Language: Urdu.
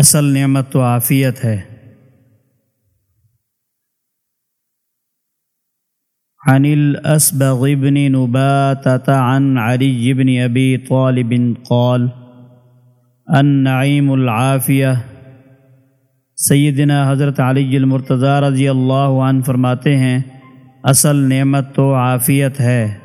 اصل نعمت تو عافیت ہے۔ عن الأسبغ بن نباتة عن علي بن أبي طالب قال النعيم العافية سیدنا حضرت علی المرتضی رضی اللہ عنہ فرماتے ہیں، اصل نعمت تو عافیت ہے۔